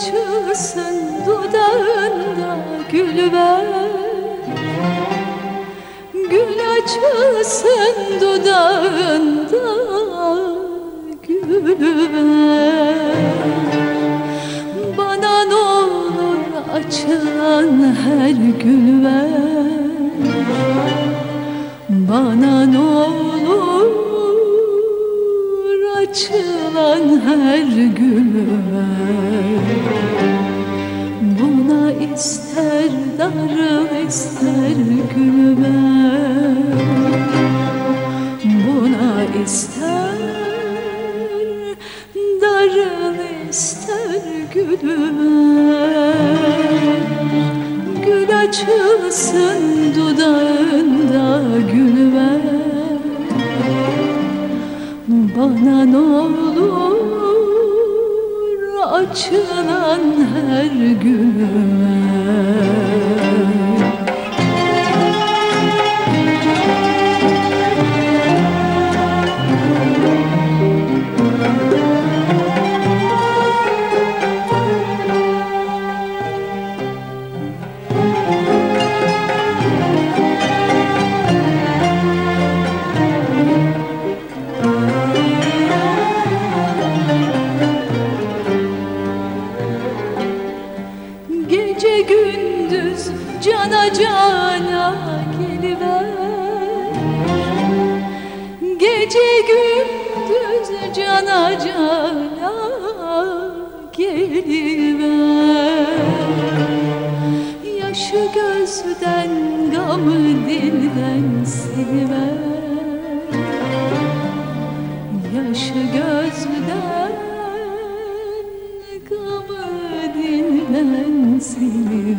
açılsın dudağında gül ver Gül açılsın dudağında gül ver Bana ne olur açılan her gül ver Bana ne olur açılan her gül ver gülme Buna ister darıl ister gülme Gül açılsın dudağında gül ver Bana ne olur açılan her güve Gündüz cana cana geliver. Gece gündüz cana cana geliver. Yaşı gözden gamı dilden siliver Yaşı gözden gamı dilden siliver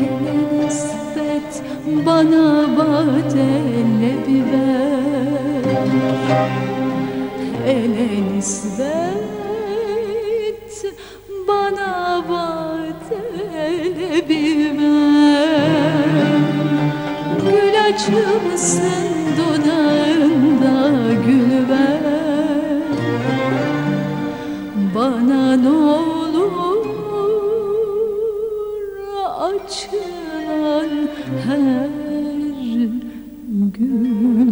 Ele nispet bana badele biber Ele nispet bana badele biber Gül açılsın dudağında gül ver Bana ne olur her gün